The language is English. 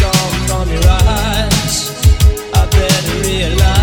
Gone from your eyes. I better realize.